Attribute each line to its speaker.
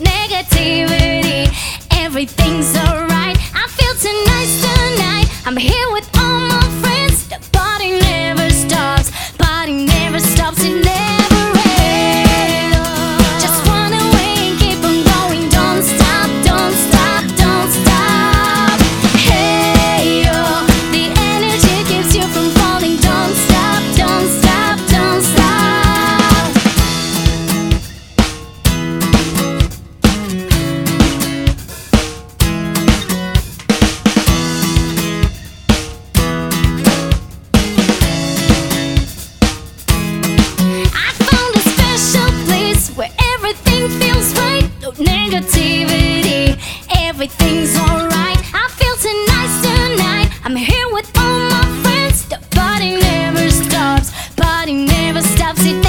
Speaker 1: negativity. Everything's alright. I feel tonight's tonight. I'm here. I'm here with all my friends. The party never stops. Party never stops. It